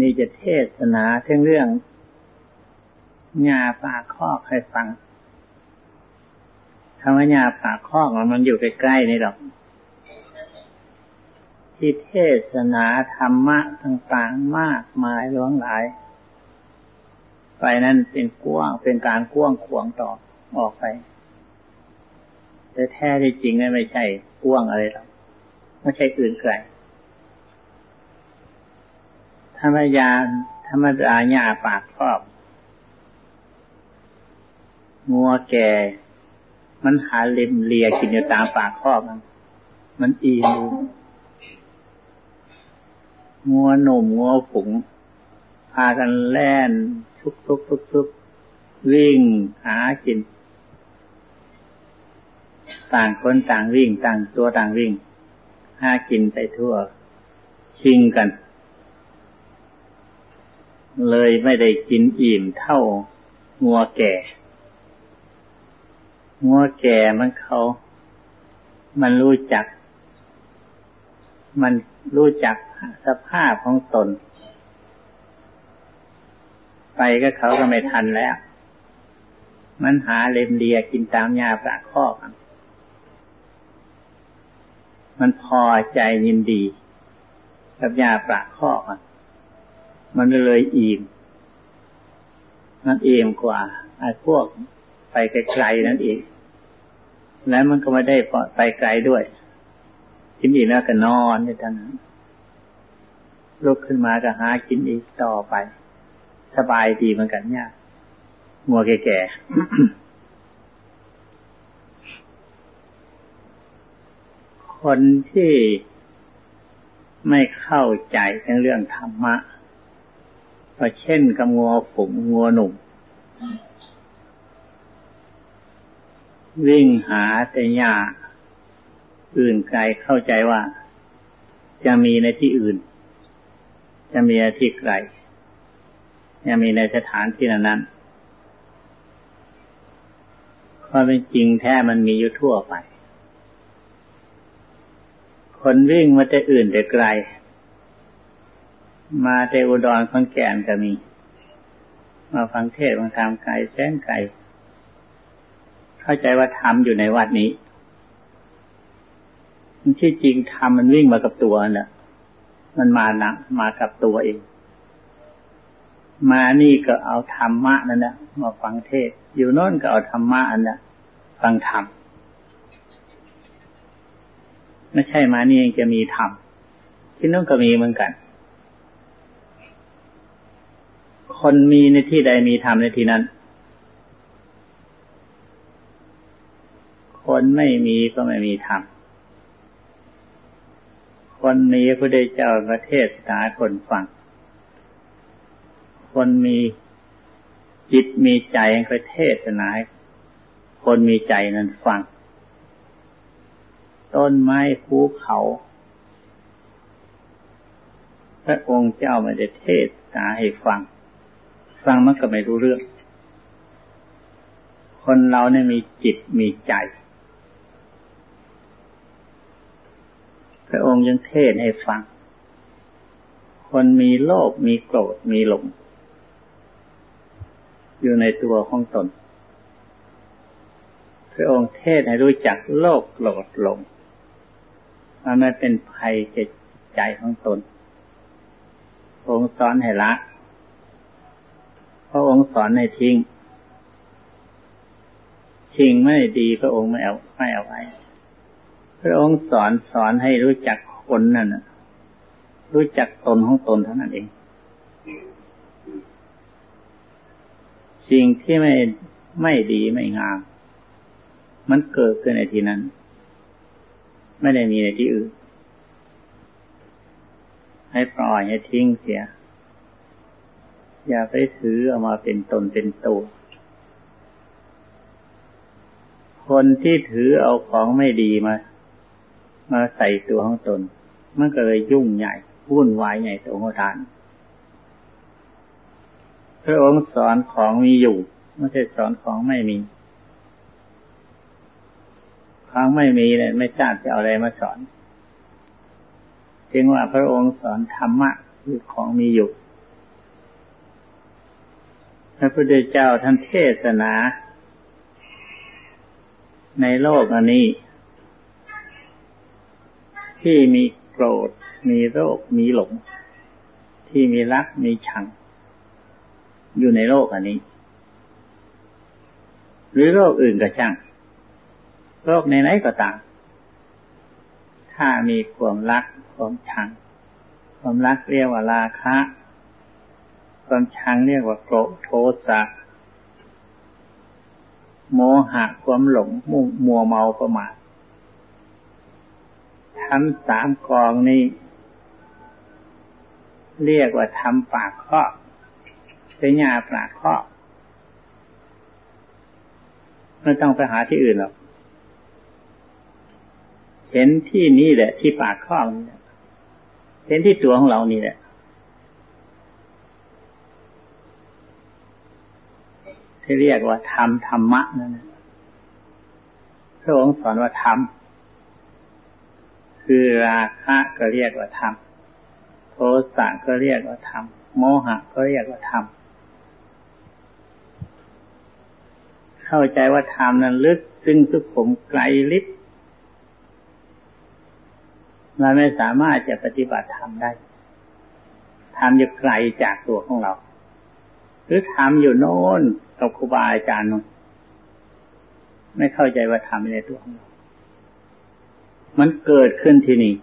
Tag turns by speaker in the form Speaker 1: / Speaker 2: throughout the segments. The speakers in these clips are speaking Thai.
Speaker 1: นี่จะเทศนาเรื่องเรื่องหญ้าปากคอกให้ฟังคำว่าหญ้าปากคอกมันอยู่ใกล้ๆนี่หรอก ที่เทศนาธรรมะต่างๆมากมายหลวงหลาย ไปนั้นเป็นกว้างเป็นการกว้างขวางต่อออกไป แต่แท้ที่จริงนั้นไม่ใช่กว้างอะไรหรอกไม่ใช่อื่นไกล ธรรมยาธรรมดาหญ้าปากครอบงัวแก่ มันหาเล็มเลียกินอยู่ตามปากครอบมันมันอีนงัวหนุ่มงัวผงพากันแล่นทุกทุกทุกทุกวิ่งหากิน ต่างคนต่างวิ่ง ต่างตัวต่างวิ่ง หากินไปทั่ว ชิงกัน เลยไม่ได้กินอิ่มเท่างัวแก่ งัวแก่มันเขา มันรู้จัก มันรู้จักสภาพของตน ไปก็เขาก็ไม่ทันแล้ว มันหาเลมเลียกินตามยาปลาข้อกันมันพอใจยินดี กับยาปลาข้อกัน มันเลยอิ่มมันเอิ่มกว่าไอ้พวกไปไกลๆนั่นเองแล้วมันก็ไม่ได้ไปไกลด้วยกินอีกแล้วก็นอนในท่านั้นลุกขึ้นมาก็หากินอีกต่อไป สบายดีเหมือนกันเนี่ยมัวแก่ๆคนที่ไม่เข้าใจในเรื่องธรรมะ ก็เช่นกับงัวผงงัวหนุ่ม วิ่งหาแต่หญ้าอื่นไกลเข้าใจว่า จะมีในที่อื่น จะมีในที่ไกลจะมีในสถานที่นั้นความเป็นจริงแท้มันมีอยู่ทั่วไป คนวิ่งมาแต่อื่นแต่ไกล มาเตอุดรขอนแก่นก็มี มาฟังเทศมาทำไก่แสงไก่เข้าใจว่าทำอยู่ในวัดนี้ที่จริงทำมันวิ่งมากับตัวน่ะ มันมานะมากับตัวเอง มานี่ก็เอาธรรมะนั่นแหละมาฟังเทศ อยู่โน่นก็เอาธรรมะอันนั้นฟังธรรมไม่ใช่มานี่เองจะมีธรรมที่โน่นก็มีเหมือนกัน คนมีในที่ใดมีธรรมในที่นั้น คนไม่มีก็ไม่มีธรรม คนมีพระพุทธเจ้าประเทศนาคนฟัง คนมีจิตมีใจประเทศนาคนมีใจนั้นฟัง ต้นไม้ภูเขา พระองค์เจ้าไม่ได้เทศนาให้ฟัง ฟังมันก็ไม่รู้เรื่อง คนเราเนี่ยมีจิตมีใจ พระองค์ยังเทศให้ฟัง คนมีโลภมีโกรธมีหลง อยู่ในตัวของตน พระองค์เทศให้รู้จักโลภโกรธหลงมันไม่เป็นภัยแก่ใจของตนองค์สอนให้ละ พระองค์สอนให้ทิ้งทิ้งไม่ดีพระองค์ไม่เอาไม่เอาไว้พระองค์สอนสอนให้รู้จักคนนั่นรู้จักตนของตนเท่านั้นเอง สิ่งที่ไม่ไม่ดีไม่งาม มันเกิดขึ้นในที่นั้น ไม่ได้มีในที่อื่น ให้ปล่อยให้ทิ้งเสีย อย่าไปถือเอามาเป็นตนเป็นตัว คนที่ถือเอาของไม่ดีมา มาใส่ตัวของตน มันก็เลยยุ่งใหญ่วุ่นวายใหญ่โตโหทานพระองค์สอนของมีอยู่ไม่ใช่สอนของไม่มี ของไม่มีเนี่ยไม่ทราบจะเอาอะไรมาสอนจึงว่าพระองค์สอนธรรมะคือของมีอยู่ พระพุทธเจ้าท่านเทศนา ในโลกอันนี้ ที่มีโกรธ มีโรค มีหลง ที่มีรัก มีชัง อยู่ในโลกอันนี้ หรือโรคอื่นก็ช่าง โรคในไหนก็ตาม ถ้ามีความรัก ความชัง ความรักเรียกว่าราคะ ความชังเรียกว่าโกรธโทสะ โมหะความหลงมุ่งมัวเมาประมาททั้งสามกองนี้ เรียกว่าทำปากข้อเป็นยาปากข้อไม่ต้องไปหาที่อื่นหรอก เห็นที่นี่แหละ ที่ปากข้อเห็นที่ตัวของเรานี่แหละ ที่เรียกว่าธรรมธรรมะนั่นพระองค์สอนว่าธรรมคือราคะก็เรียกว่าธรรมโทสะก็เรียกว่าธรรมโมหะก็เรียกว่าธรรมเข้าใจว่าธรรมนั้นลึกซึ่งสุขุมไกลลิบเราไม่สามารถจะปฏิบัติธรรมได้ธรรมอยู่ไกลจากตัวของเรา หรือธรรมอยู่โน้นกับครูบาอาจารย์นไม่เข้าใจว่าทำในตัวของเรา มันเกิดขึ้นที่นี่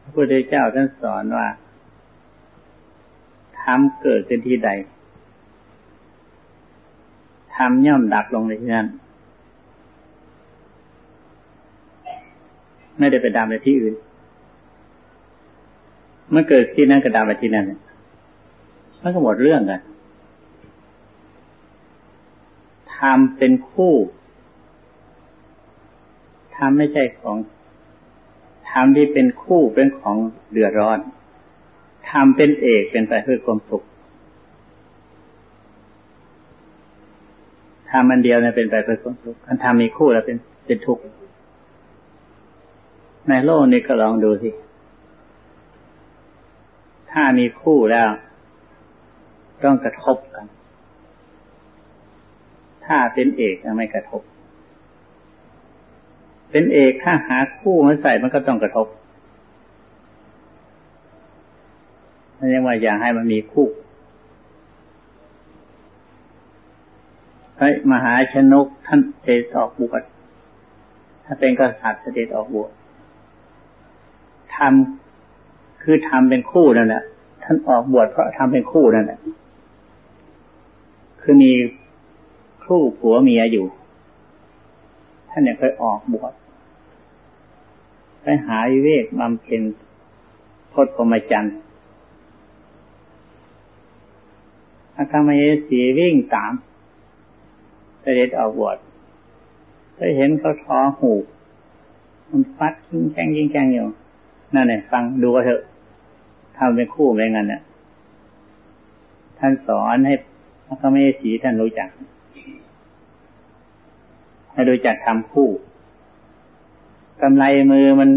Speaker 1: พระพุทธเจ้าท่านสอนว่าทำเกิดขึ้นที่ใดทำย่อมดับลงในที่นั้น ไม่ได้ไปดำในที่อื่น มันเกิดที่นั่นก็ดำไปที่นั่นมันก็หมดเรื่องกันทำเป็นคู่ทำไม่ใช่ของทำที่เป็นคู่เป็นของเดือดร้อนทำเป็นเอกเป็นไปเพื่อความสุขทำมันเดียวเนี่ยเป็นไปเพื่อความสุขคันทำมีคู่แล้วเป็นเป็นทุกข์ในโลกนี้ก็ลองดูสิ ถ้ามีคู่แล้ว ต้องกระทบกัน ถ้าเป็นเอกไม่กระทบ เป็นเอกถ้าหาคู่มาใส่มันก็ต้องกระทบนั่นเรียกว่าอย่าให้มันมีคู่เฮ้มหาชนกท่านเสด็จออกบวชถ้าเป็นกษัตริย์เสด็จออกบวชทำ คือทำเป็นคู่นั่นแหละท่านออกบวชเพราะทำเป็นคู่นั่นแหละคือมีคู่ผัวเมียอยู่ ท่านเนี่ยเคยออกบวชไปหาวิเวกบำเพ็ญพจน์พรหมจรรย์อาคามเยสีวิ่งตามเสด็จออกบวชได้เห็นเขาท้อหูมันฟัดยิงแกงยิงแกงอยู่ นั่นเนี่ยฟังดูเถอะ ทำเป็นคู่เป็นงั้นเนี่ยท่านสอนให้พระไม่สีท่านรู้จัก ให้รู้จักทำคู่กำไรมือมัน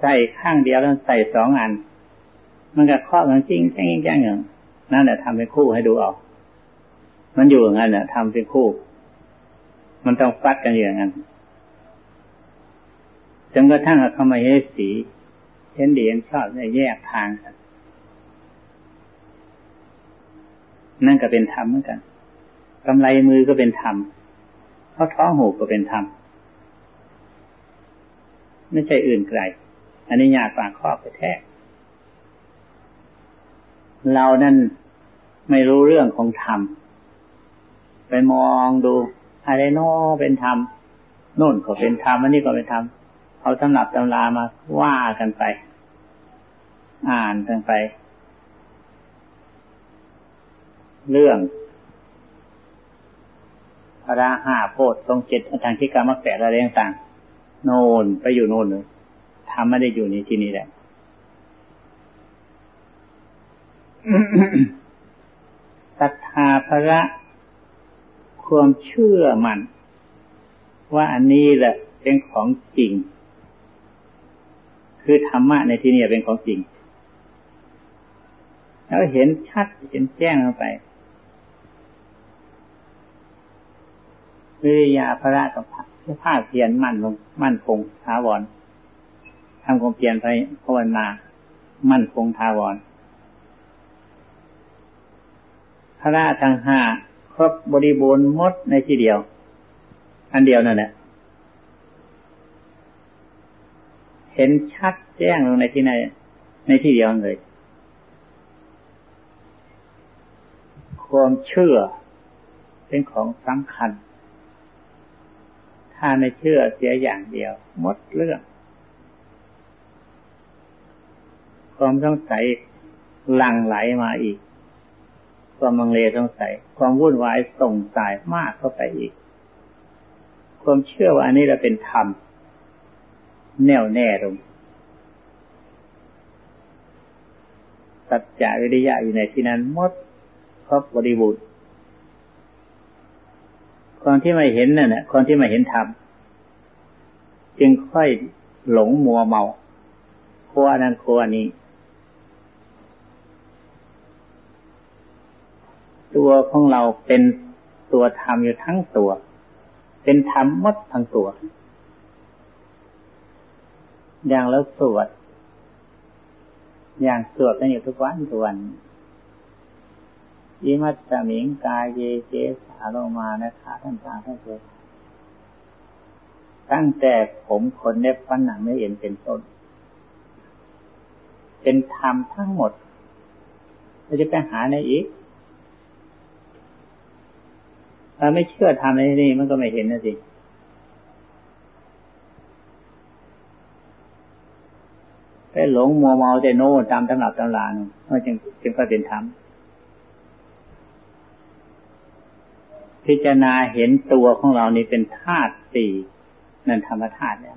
Speaker 1: ใส่ข้างเดียวแล้วใส่สองอัน มันก็ครอบกันจริงแจ้งแจ้งอย่างนั่นแหละทำเป็นคู่ให้ดูออก มันอยู่อย่างนั้นแหละทำเป็นคู่ มันต้องฟัดกันอย่างนั้นจนกระทั่งเขามาเฮสี เห็นดีเห็นชอบในแยกทางกัน นั่นก็เป็นธรรมเหมือนกันกำไรมือก็เป็นธรรมเขาท้องหูก็เป็นธรรมไม่ใช่อื่นไกล อันนี้ยากฝากข้อไปแท้ เรานั่นไม่รู้เรื่องของธรรม ไปมองดูอะไรนอเป็นธรรม โน่นก็เป็นธรรม อันนี้ก็เป็นธรรม เอาตำหนับตำรามาว่ากันไป อ่านกันไป เรื่องพระห้าโพธทรงเจ็ดทางที่กรรมแปดอะไรต่างโน่นไปอยู่โน่นเลยทำไม่ได้อยู่ในที่นี้แหละศรัทธาพระความเชื่อมัน ว่าอันนี้แหละเป็นของจริง คือธรรมะในที่นี้เป็นของจริง แล้วเห็นชัดเห็นแจ้งลงไปวิริยาพระกับภาคเพียรมั่นลงมั่นคงท้าวรทำความเพียรไปภาวนา มั่นคงท้าวรพระทั้งห้าครบบริบูรณ์มดในที่เดียว อันเดียวนั่นแหละเห็นชัดแจ้งลงในที่ไหนในที่เดียวเลย ความเชื่อเป็นของสำคัญ ถ้าไม่เชื่อเสียอย่างเดียวหมดเรื่อง ความสงสัยหลั่งไหลมาอีก ความมังเลสงสัย ความวุ่นวายส่งสายมากเข้าไปอีก ความเชื่อว่าอันนี้เราเป็นธรรม แน่วแน่ลงสัจจะวิริยะอยู่ในที่นั้นมด ครบบริบูรณ์คนที่ไม่เห็นนั่นแหละคนที่ไม่เห็นธรรมจึงค่อยหลงมัวเมาโคอนั้นโคอนี้ ตัวของเราเป็นตัวธรรมอยู่ทั้งตัว เป็นธรรมมดทั้งตัว อย่างแล้วสวด อย่างสวดกันอยู่ทุกวันทุกวัน ยิมัตตมิงกายเยเจสาโลมานะคะท่านตาท่านเจตั้งแต่ผมขนเล็บฟันหนังไม่เอ็นเป็นต้น เป็นธรรมทั้งหมดเราจะไปหาในอีกถ้าไม่เชื่อทำในนี้มันก็ไม่เห็นนะสิไปหลงมัวเมาแต่โน่ตามตำหนักตำลานมันจึงจึงก็เป็นธรรม พิจารณาเห็นตัวของเรานี่เป็นธาตุสี่นั่นธรรมธาตุแล้ว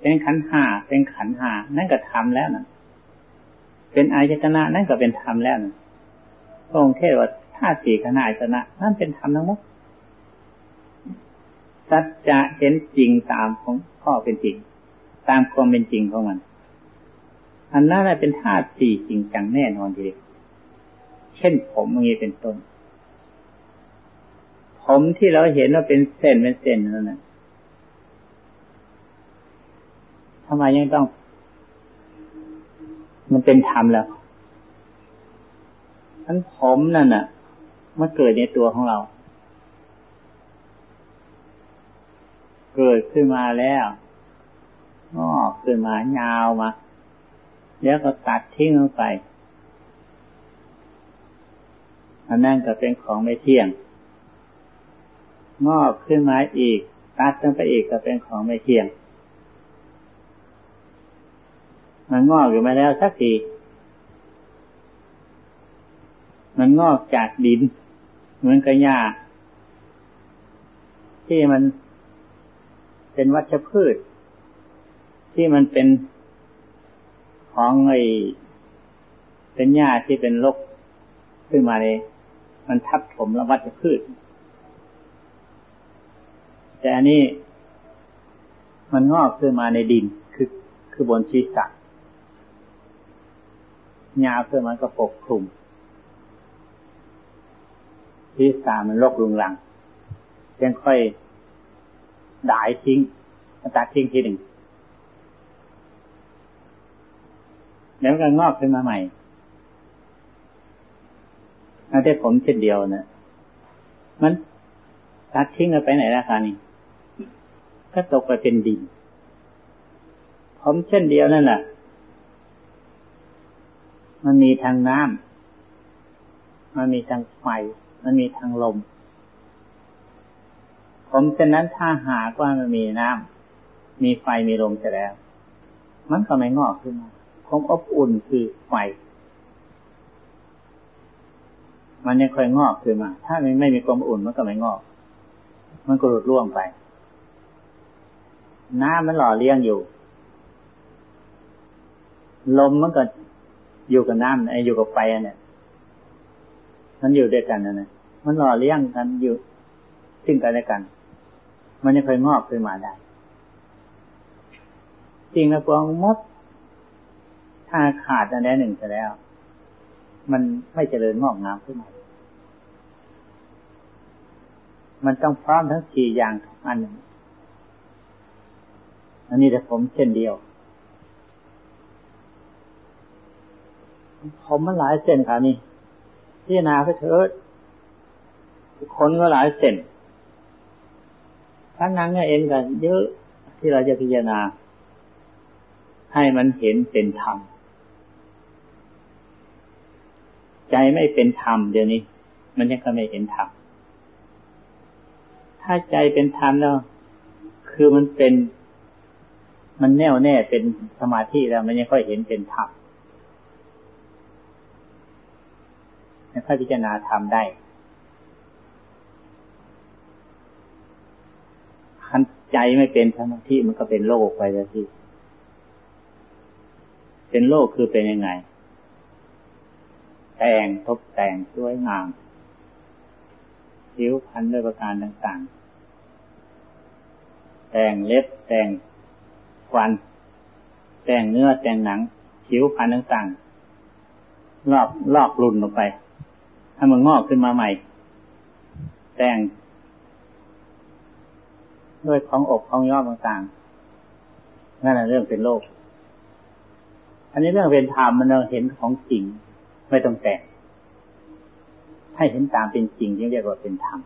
Speaker 1: เป็นขันห้าเป็นขันห้านั่นก็ทำแล้วนะเป็นอายตนะนั่นก็เป็นธรรมแล้วนะพระองค์เทศว่าธาตุสี่ขนาดตนะนั่นเป็นธรรมทั้งหมดสัจจะเห็นจริงตามของข้อเป็นจริง ตามความเป็นจริงของมัน อันนั้นเป็นธาตุสี่จริงจังแน่นอนทีเดียวเช่นผมอย่างนี้เป็นต้น ผมที่เราเห็นว่าเป็นเส้นเป็นเส้นนั่นนะทำไมยังต้อง มันเป็นธรรมแล้วทั้นผมนั่นน่ะมันเกิดในตัวของเรา เกิดขึ้นมาแล้วงอกขึ้นมายาวมา แล้วก็ตัดทิ้งลงไปอันนั้นก็เป็นของไม่เที่ยง งอกขึ้นมาอีก ตัดลงไปอีกก็เป็นของไม่เที่ยง มันงอกอยู่มาแล้วสักทีมันงอกจากดิน เหมือนกับหญ้าที่มันเป็นวัชพืช ที่มันเป็นของไอ้เป็นหญ้าที่เป็นรกขึ้นมาเลย มันทับถมและวัชพืช แต่อันนี้มันงอกขึ้นมาในดินคือคือบนชีสะหญ้าขึ้นมันก็ปกคลุมชีสะมันรกรุงรังยังค่อยด่ายทิ้งตัดทิ้งทีหนึ่งแล้วก็งอกขึ้นมาใหม่เอาได้ผมเช่นเดียวนะมันตัดทิ้งไปไหนราคานี่ ก็ตกไปเป็นดิน ผมเช่นเดียวนั่นแหละมันมีทางน้ำมันมีทางไฟ มันมีทางลม ผมเช่นนั้นถ้าหากว่ามันมีน้ำมีไฟมีลมจะแล้ว มันก็ไม่งอกขึ้นมาความอบอุ่นคือไฟ มันยังค่อยงอกขึ้นมา ถ้าไม่ไม่มีความอุ่นมันก็ไม่งอก มันก็หลุดร่วงไป น้ำมันหล่อเลี้ยงอยู่ ลมมันก็อยู่กับน้ำไอ้อยู่กับไฟเนี่ย มันอยู่ด้วยกันนะเนี่ยมันหล่อเลี้ยงกันอยู่ซึ่งกันและกัน มันยังค่อยงอกขึ้นมาได้จริงนะกวางมด ถ้าขาดอันใดหนึ่งจะแล้ว มันไม่เจริญงอกงามขึ้นมามันต้องพร้อมทั้งสี่อย่างทุกอัน อันนี้แต่ผมเช่นเดียว ผมมันหลายเส้นค่ะนี่พิจารณาไปเถิดคนก็หลายเส้นทั้งนั้นเองกันเยอะที่เราจะพิจารณา ให้มันเห็นเป็นธรรมใจไม่เป็นธรรมเดี๋ยวนี้ มันยังก็ไม่เห็นธรรมถ้าใจเป็นธรรมแล้ว คือมันเป็น มันแน่วแน่เป็นสมาธิแล้ว มันยังค่อยเห็นเป็นธรรมค่อยพิจารณาธรรมได้คันใจไม่เป็นสมาธิมันก็เป็นโลกไปแล้วที่เป็นโลกคือเป็นยังไง แต่งทบแต่งสวยงามผิวพรรณด้วยประการต่างๆ แต่งเล็บแต่ง ฟัน แต่งเนื้อแต่งหนังผิวพรรณต่างๆลอกลอกรุนออกไปถ้มันงอกขึ้นมาใหม่ แต่ง ด้วยของอกของย่อต่างๆนั่นแหละเรื่องเป็นโลก อันนี้เรื่องเป็นธรรมมันเราเห็นของจริงไม่ต้องแต่งให้เห็นตามเป็นจริงที่เรียกว่าเป็นธรรม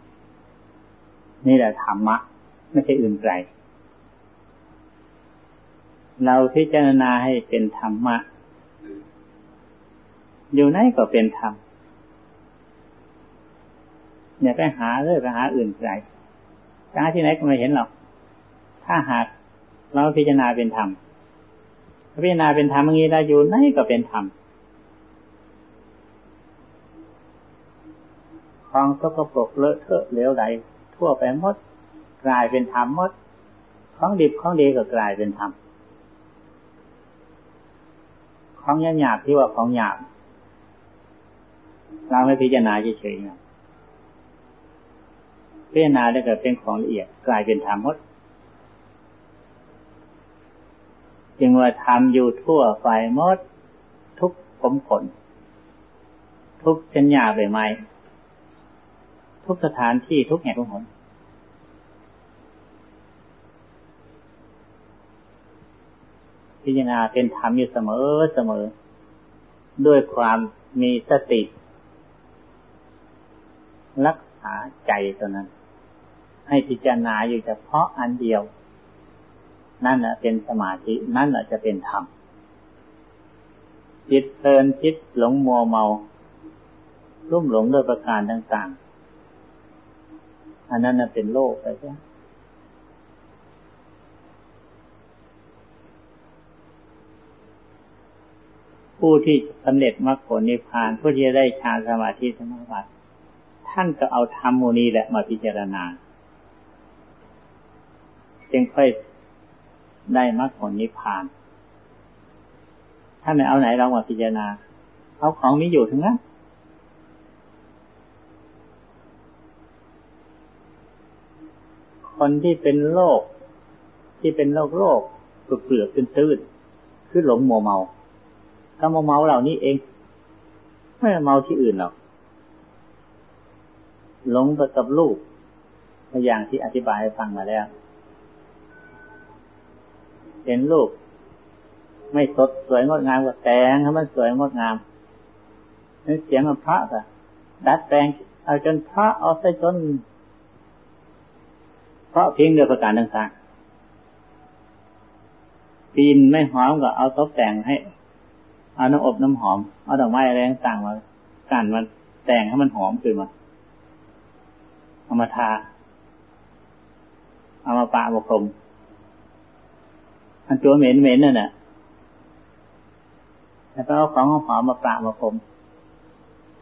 Speaker 1: นี่แหละธรรมะ ไม่ใช่อื่นไกล เราพิจารณาให้เป็นธรรมะ อยู่ไหนก็เป็นธรรมอย่าไปหาเรื่องไปหาอื่นไกลหาที่ไหนก็ไม่เห็นหรอก ถ้าหากเราพิจารณาเป็นธรรมพิจารณาเป็นธรรมอย่างนี้เราอยู่ไหนก็เป็นธรรมของสกปรกเลอะเทอะเหลวไหลทั่วไปหมด กลายเป็นธรรมหมด ของดิบของดีก็กลายเป็นธรรม ของหยาบที่ว่าของหยาบเราไม่พิจารณาเฉยๆพิจารณาได้เกิดเป็นของละเอียดกลายเป็นธรรมหมดจึงว่าทำอยู่ทั่วไปหมด ทุกผมขน ทุกชัญญาใบไม้ทุกสถานที่ทุกแห่งทุกหน พิจารณาเป็นธรรมอยู่เสมอเสมอ ด้วยความมีสติ รักษาใจตัวนั้น ให้พิจารณาอยู่เฉพาะอันเดียว นั่นแหละเป็นสมาธิ นั่นแหละจะเป็นธรรมจิตเพลินจิตหลงมัวเมา รุ่มหลงด้วยประการต่างๆ อันนั้นเป็นโลกไปใช่ ผู้ที่สำเร็จมรรคผลนิพพานผู้ที่ได้ฌานสมาธิสมาบัติท่านก็เอาธรรมโมนีแหละมาพิจารณา จึงค่อยได้มรรคผลนิพพานถ้าไม่เอาไหนเรามาพิจารณา เอาของมีอยู่ทั้งนั้นคนที่เป็นโรคที่เป็นโรคโรคเปลือกเป็นตื้นคือหลงมัวเมา ถ้ามัวเมาเหล่านี้เอง ไม่เมาที่อื่นหรอกหลงไปกับลูกอย่างที่อธิบายให้ฟังมาแล้ว เห็นลูก ไม่สดสวยงดงามก็แต่งให้มันสวยงดงามนี่เสียงมันพระอะดัดแต่งเอาจนพระเอาใส่จนเพราะเพียงเดียวประการต่างๆปีนไม่หอมก็เอาตกแต่งให้ เอาน้ำอบน้ำหอม เอาดอกไม้อะไรต่างๆมากันมันแต่งให้มันหอมขึ้นมา เอามาทา เอามาปะมาคมอันตัวเหม็นเหม็นนั่นแหละแล้วก็เอาของหอมมาปะมาผม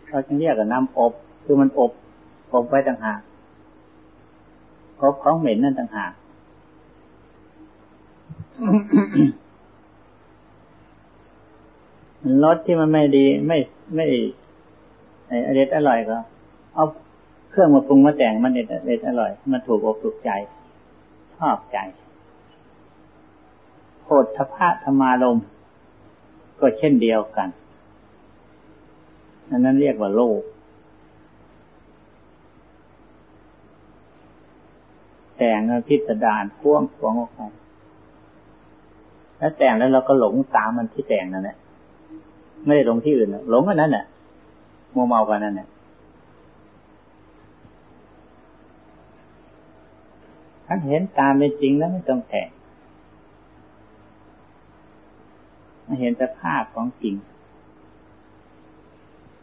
Speaker 1: เขาจึงเรียกว่าน้ำอบ คือมันอบอบไว้ต่างหากอบของเหม็นนั่นต่างหาก รสที่มันไม่ดีไม่ไม่ไอเด็ดอร่อยก็เอาเครื่องมาปรุงมาแต่งมันเด็ดเด็ดอร่อย มันถูกอกถูกใจ ชอบใจโพธพะธรรมารมก็เช่นเดียวกันอันนั้นเรียกว่าโลก แต่งพิสดารพ่วงพ่วงออกไปแล้วแต่งแล้วเราก็หลงตามมันที่แต่งนั่นแหละ ไม่ได้หลงที่อื่นหลงกันนั้นน่ะมัวเมากันนั่นน่ะถ้าเห็นตามเป็นจริงแล้วไม่ต้องแต่งมาเห็นสภาพของจริง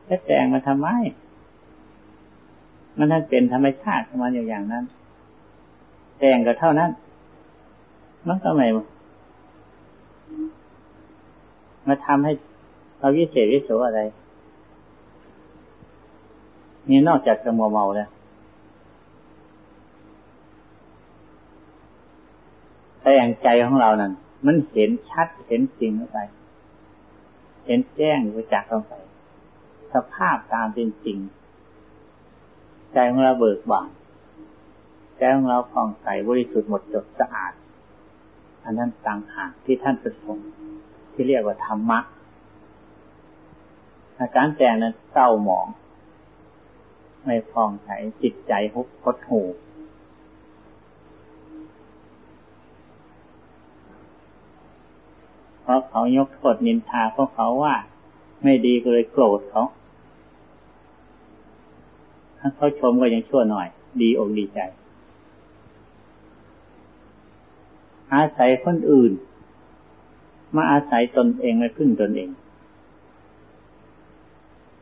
Speaker 1: จะแต่งมาทำไม มันนั่นเป็นธรรมชาติของมันอยู่อย่างนั้น แต่งก็เท่านั้น มันก็ไม่มาทำให้ เราวิเศษวิโสอะไร นี่นอกจากจะมัวเมาแล้วแต่อย่างใจของเรานั้นมันเห็นชัดเห็นจริงเข้าไป เห็นแจ้งไปจากเข้าไปสภาพตามเป็นจริง ใจของเราเบิกบานใจของเราผ่องใสบริสุทธิ์หมดจดสะอาด อันนั้นต่างหากที่ท่านประสงค์ที่เรียกว่าธรรมะ อาการแต่งนั้นเศร้าหมอง ไม่ผ่องใสจิตใจหุบคดหูเพราะเขายกโทษนินทาเพราะเขาว่า ไม่ดีก็เลยโกรธเขาถ้าเขาชมก็ยังชั่วหน่อย ดีอกดีใจ อาศัยคนอื่น มาอาศัยตนเองมาพึ่งตนเอง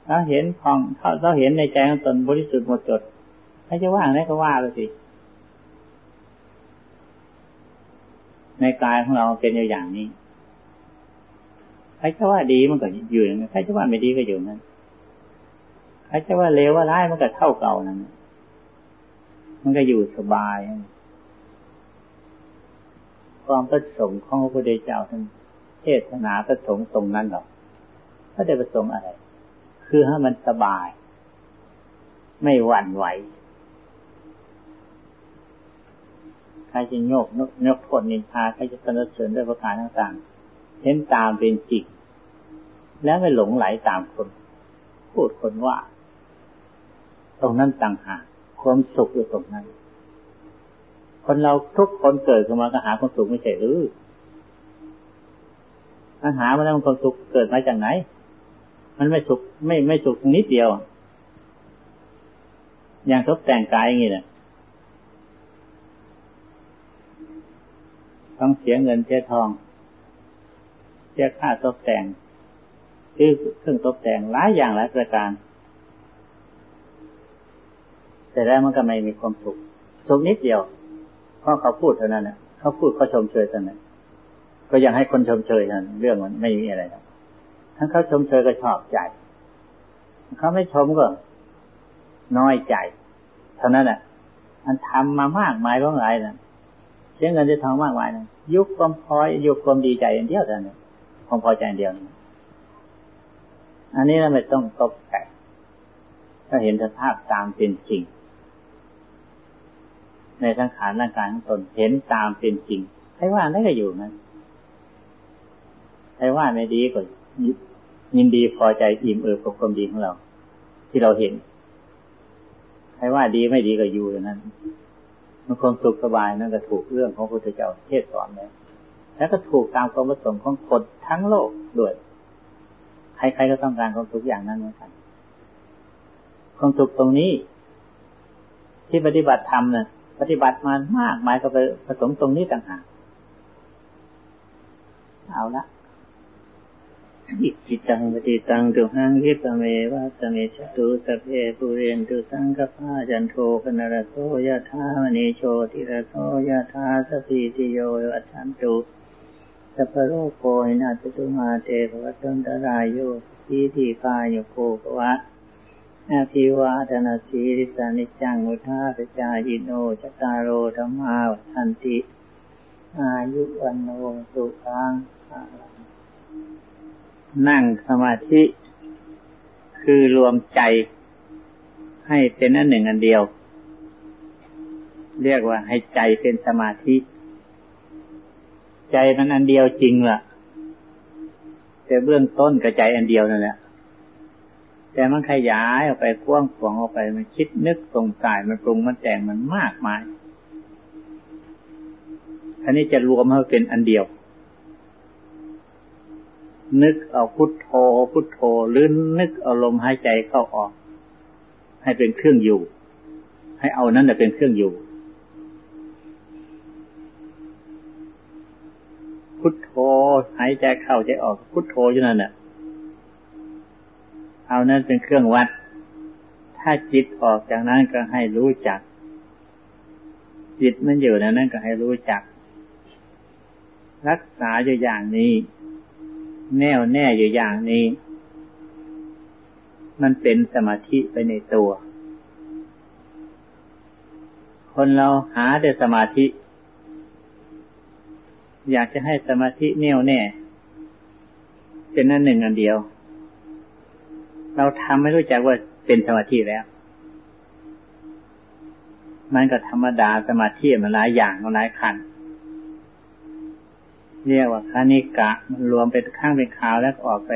Speaker 1: ถ้าเห็นพองเขาเราเห็นในใจของตนบริสุทธิ์หมดจดถ้าจะว่างได้ก็ว่าไปสิในกายของเราเป็นอย่างนี้ใครจะว่าดีมันก็อยู่อย่างนั้นใครจะว่าไม่ดีก็อยู่นั้นใครจะว่าเลวว่าร้ายมันก็เท่าเก่านั้น มันก็อยู่สบาย ความประสงค์ของพระพุทธเจ้าท่านเทศนาประสงค์ตรงนั้นหรอกถ้าได้ประสงค์อะไร คือให้มันสบาย ไม่หวั่นไหวใครจะโยกนกโทษนินทาใครจะสนเสริญด้วยประการต่างๆเห็นตามเป็นจริงแล้วไม่หลงไหลตามคน พูดคนว่า ตรงนั้นต่างหากความสุขอยู่ตรงนั้น คนเราทุกคนเกิดขึ้นมาก็หาความสุขไม่ใช่หรือปัญหามันแล้วความสุขเกิดมาจากไหน มันไม่สุขไม่ไม่สุขนิดเดียว อย่างทบแต่งกายอย่างนี้แหละต้องเสียเงินเสียทอง เสียค่าตกแต่งซื้อเครื่องตกแต่งหลายอย่างหลายประการ แต่แล้วมันก็ไม่มีความสุขสุขนิดเดียวเพราะเขาพูดเท่านั้นนะเขาพูดเขาชมเชยเท่านั้นก็ยังให้คนชมเชยนั้นเรื่องมันไม่มีอะไรแล้ว ทั้งเขาชมเชยก็ชอบใจ เขาไม่ชมก็น้อยใจ เท่านั้นแหละมันทำมามากมายก็หลายนะเสียเงินจะทองมากมายนะยุคความพอยยุคความดีใจอย่างเดียวเท่านั้นความพอใจเดียวอันนี้เราไม่ต้องตกแต่งถ้าเห็นสภาพตามเป็นจริง ในสังขารร่างกายของตนเห็นตามเป็นจริงใครว่าได้ก็อยู่นั้นใครว่าไม่ดีก็ ยินดีพอใจอิ่มเอิบกับความดีของเรา ที่เราเห็น ใครว่าดีไม่ดีก็อยู่อย่างนั้นมันความสุขสบายนั่นก็ถูกเรื่องของพระพุทธเจ้าเทศสอนแล้วแล้วก็ถูกตามความประสงค์ของคนทั้งโลกด้วยใครๆก็ต้องการความสุขอย่างนั้นเหมือนกันความสุขตรงนี้ ที่ปฏิบัติธรรมเนี่ยปฏิบัติมามากมายก็ไปผสมตรงนี้ต่างหากเอาละ อิจิตังปฏิตังตุหังคิปเมวะสเมชตุสเพปุเรนตุสังกปาจันโทปนรโสยะธามณีโชติระโสยะธาสติติโยวัชันตุสัพโรโกหินาตุมาเตภวัตนตรายโยทีทีกายโยโกภวะอาภิวาทนาสีริสานิจังุทาปจายิโนจตารโรธรรมาวันติ อายุวันโนสุขัง นั่งสมาธิ คือรวมใจให้เป็นอันหนึ่งอันเดียว เรียกว่าให้ใจเป็นสมาธิ ใจมันอันเดียวจริงล่ะ แต่เบื้องต้นกับใจอันเดียวนั่นแหละแต่มันขยายออกไปกว้างขวางออกไปมันคิดนึกสงสัยมันปรุงมันแต่งมันมากมายอันนี้จะรวมให้เป็นอันเดียว นึกเอาพุทโธพุทโธหรือนึกเอาลมหายใจเข้าออก ให้เป็นเครื่องอยู่ ให้เอานั้นเป็นเครื่องอยู่ พุทโธหายใจเข้าใจออก พุทโธอยู่นั่นน่ะเอานั้นเป็นเครื่องวัด ถ้าจิตออกจากนั้นก็ให้รู้จัก จิตมันอยู่ในนั้นก็ให้รู้จัก รักษาอยู่อย่างนี้ แน่วแน่อยู่อย่างนี้ มันเป็นสมาธิไปในตัว คนเราหาแต่สมาธิ อยากจะให้สมาธิแน่วแน่ เป็นนั่นหนึ่งอันเดียว เราทำไม่รู้จักว่าเป็นสมาธิแล้วมันก็ธรรมดาสมาธิมันหลายอย่างมันหลายขัน เรียกว่าคณิกะ มันรวมเป็นข้างเป็นขาวแล้วออกไป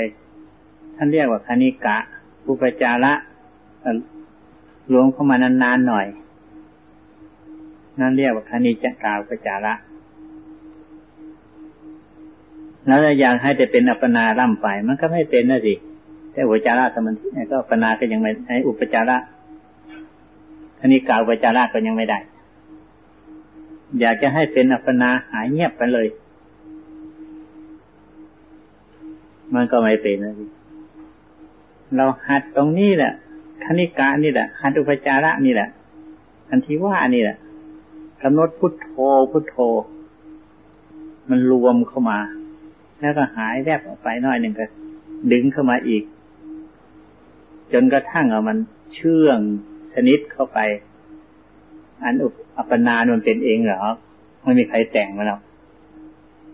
Speaker 1: ท่านเรียกว่าคณิกะอุปจาระรวมเข้ามานานๆหน่อย นั่นเรียกว่าคณิจกาอุปจาระแล้วอยากให้แต่เป็นอัปนาล่ำไป มันก็ไม่เป็นนะสิแต่อุปจาระสมาธิก็อัปนาก็ยังไม่ให้อุปจาระอันนี้กล่าวอุปจาระก็ยังไม่ได้ อยากจะให้เป็นอัปนาหายเงียบไปเลย มันก็ไม่เป็นนะเราหัดตรงนี้แหละคณิกานี่แหละหัดอุปจาระนี่แหละอันที่ว่านี่แหละกำหนดพุทโธพุทโธ มันรวมเข้ามา แล้วก็หายแวบออกไปน้อยหนึ่งก็ ดึงเข้ามาอีก จนกระทั่งเอามันเชื่องชนิดเข้าไป อันอุปอัปนามันเป็นเองเหรอไม่มีใครแต่งมาแล้ว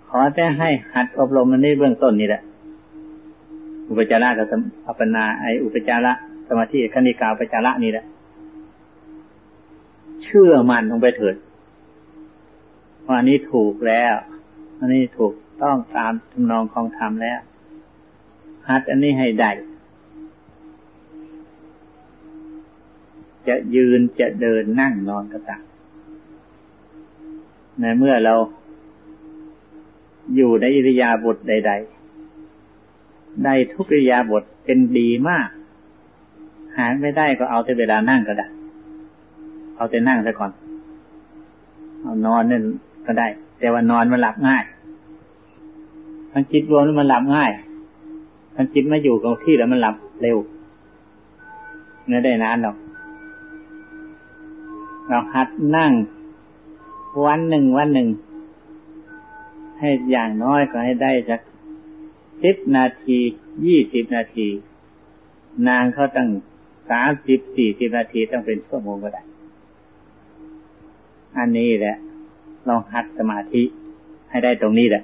Speaker 1: ขอแต่ให้หัดอบรมมันในเบื้องต้นนี่แหละ อุปจาระกับอัปปนาไออุปจาระสมาธิคณิกาอุปจาระนี่แหละ เชื่อมันลงไปเถิดว่านี้ถูกแล้วอันนี้ถูกต้องตามทำนองของธรรมแล้วหัดอันนี้ให้ได้จะยืนจะเดินนั่งนอนก็ตามในเมื่อเราอยู่ในอิริยาบถใด ๆ ได้ทุกิยาบถเป็นดีมาก หาไม่ได้ก็เอาแต่เวลานั่งก็ได้ เอาแต่นั่งซะก่อน เอานอนนั่นก็ได้ แต่ว่านอนมันหลับง่าย มันจิตรวมมันหลับง่าย มันจิตมาอยู่กับที่แล้วมันหลับเร็วไม่ได้นานหรอกเราหัดนั่ง วันหนึ่งวันหนึ่ง ให้อย่างน้อยก็ให้ได้สัก สิบนาทียี่สิบนาที นางเขาตั้งสามสิบสี่สิบนาทีต้องเป็นชั่วโมงก็ได้ อันนี้แหละเราหัดสมาธิให้ได้ตรงนี้แหละ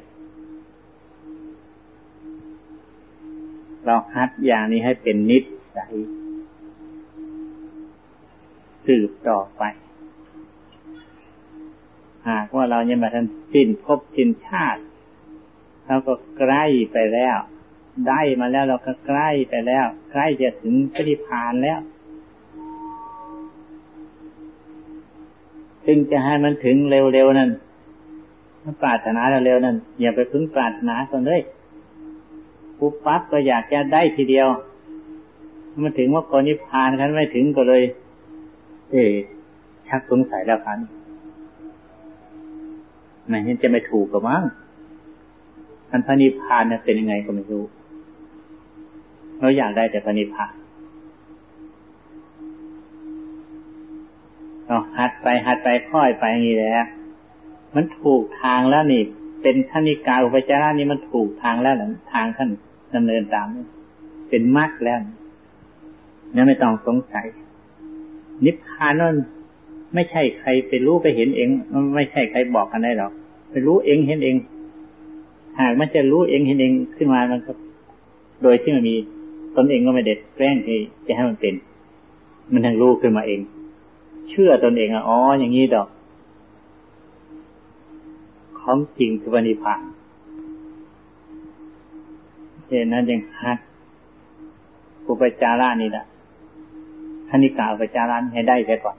Speaker 1: เราหัดอย่างนี้ให้เป็นนิสัยสืบต่อไป หากว่าเรายังมาทันสิ้นพบสิ้นชาติ เราก็ใกล้ไปแล้ว ได้มาแล้วเราก็ใกล้ไปแล้ว ใกล้จะถึงพระนิพานแล้วจึงจะให้มันถึงเร็วๆนั้นมันปรารถนาเร็วๆนั้นอย่าไปพึ่งปรารถนาก่อนเลยปุ๊บปั๊บก็อยากจะได้ทีเดียวมันถึงว่าก่อนนิพพานคันไม่ถึงก็เลย เอ๊ชักสงสัยแล้วพันไม่เห็นจะไม่ถูกกับมั้ง อันพระนิพพานเนี่ยเป็นยังไงก็ไม่รู้เราอยากได้แต่พระนิพพานเราหัดไปหัดไปค่อยไปอย่างนี้แหละมันถูกทางแล้วนี่ เป็นขณิกาอุปจาระนี่มันถูกทางแล้วหรือทางท่านดำเนินตาม เป็นมรรคแล้วนี่ไม่ต้องสงสัย นิพพานนั่นไม่ใช่ใครไปรู้ไปเห็นเอง ไม่ใช่ใครบอกกันได้หรอกไปรู้เองเห็นเอง หากมันจะรู้เองเห็นเองขึ้นมามันก็โดยที่มันมีตนเองก็ไม่เด็ดแกล้งที่จะให้มันเป็น มันทั้งรู้ขึ้นมาเอง เชื่อตนเองอ๋ออย่างนี้ดอก ของจริงคือวันิพานเห็นนั้นยังหัดอุปจาระนี่แหละคณิกาอุปจาระให้ได้เสียก่อน